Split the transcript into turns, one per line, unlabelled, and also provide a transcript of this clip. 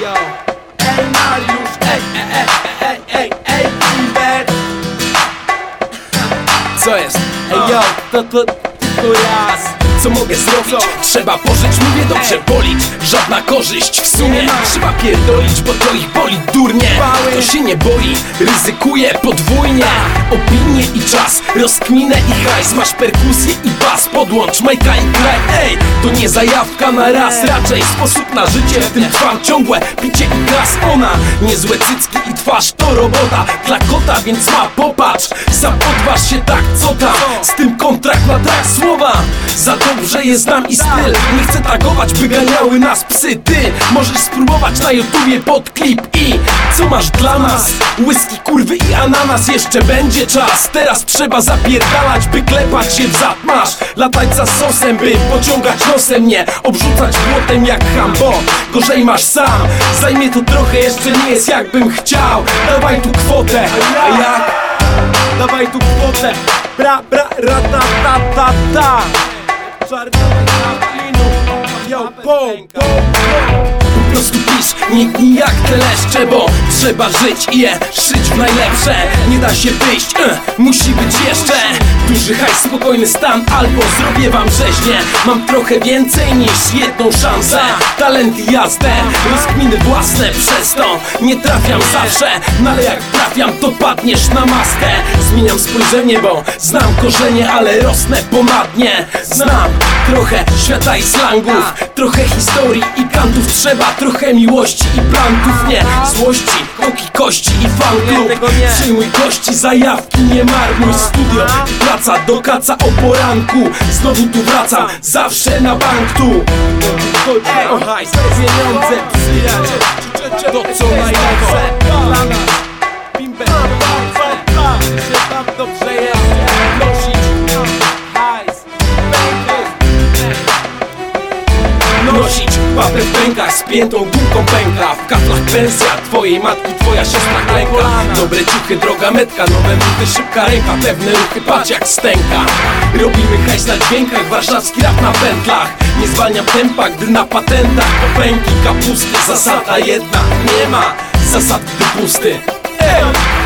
Yo. Ej Mariusz, ej, ej, ej, ej, ej, ej, Kinder
Co jest? Ej yo,
to, to tylko raz
co mogę zrobić? Trzeba pożyć, mówię dobrze, bolić Żadna korzyść w sumie. Trzeba pierdolić, bo to ich boli durnie. Kto się nie boi, ryzykuje podwójnie. Opinie i czas, rozkminę i hajs. Masz perkusję i bas, podłącz majka i graj Ej, to nie zajawka na raz Raczej sposób na życie, w tym trwam ciągłe Picie i glas, ona Niezłe cycki i twarz to robota. Dla kota, więc ma popatrz. Sam odważ się tak, co tam? Z tym kontrakt na tak słowa. Za dobrze je znam i styl. Nie chcę tagować, by ganiały nas psy. Ty możesz spróbować na YouTubie pod klip I co masz dla nas? Whisky, kurwy i ananas. Jeszcze będzie czas. Teraz trzeba zapierdalać, by klepać się w zad Masz latać za sosem, by pociągać nosem Nie obrzucać błotem jak Hambo Gorzej masz sam. Zajmie to trochę, jeszcze nie jest jakbym chciał. Dawaj tu kwotę. A jak?
Dawaj tu kwotę. Bra, bra, ra, ta, ta, ta, ta try to I. Yo, boom, boom,
boom. Prostu pisz, nie jak te leszcze Bo trzeba żyć i je szyć w najlepsze. Nie da się wyjść, eh, musi być jeszcze Duży hajs, spokojny stan Albo zrobię wam rzeźnię. Mam trochę więcej niż jedną szansę. Talent i jazdę, rozkminy własne Przez to nie trafiam zawsze. No ale jak trafiam, to padniesz na maskę. Zmieniam spojrzenie, bo znam korzenie Ale rosnę pomadnie. Znam trochę świata i slangów Trochę historii i kantów Trzeba trochę miłości i plantów Nie. Złości, koki, kości i fanklub
tego nie.
Przyjmuj gości, zajawki, nie marnuj. Studio praca do kaca o poranku. Znowu tu wracam, zawsze na bank tu.
Chodzi o hajs, pieniądze, To co najlepsze
Papę w pękach, spiętą gumką pęka W kaflach pensja, twojej matki, twoja siostra klęka. Dobre ciuchy, droga metka, nowe buty, szybka ręka Pewne ruchy, patrz jak stęka. Robimy hajs na dźwiękach, warszawski rap na pętlach. Nie zwalniam tempa, gdy na patentach Popęki, kapusty, zasada jedna. Nie ma zasad, gdy pusty. Ej!